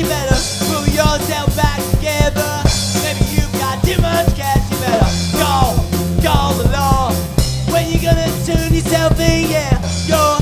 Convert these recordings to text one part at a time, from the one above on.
you better pull yourself back together. Maybe you've got too much cash, you better call the law. When you gonna turn yourself in, yeah, you're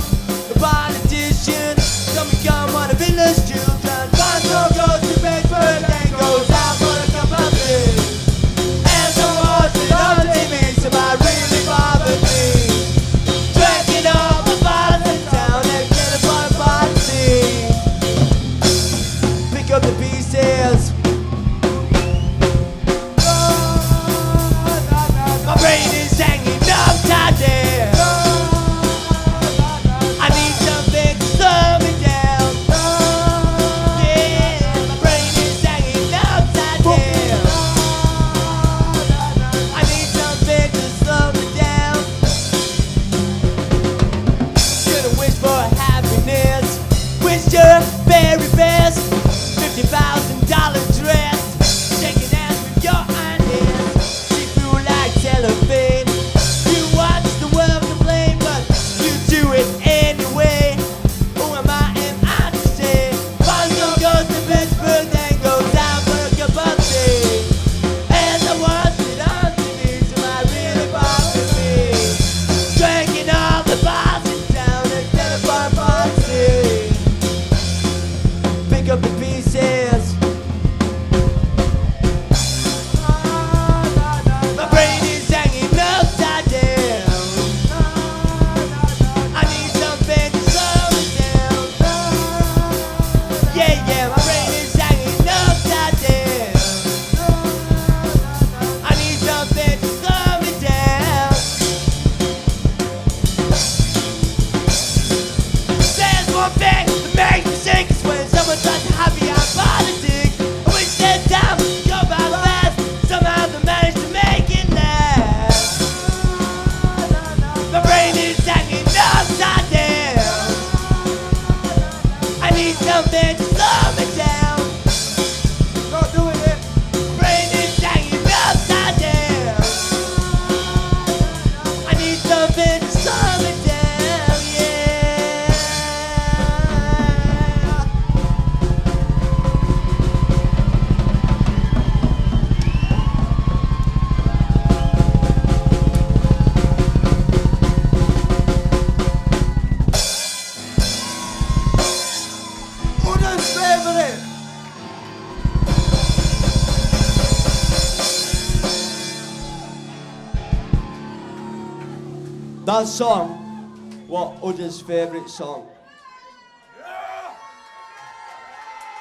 That song was Udder's favourite song.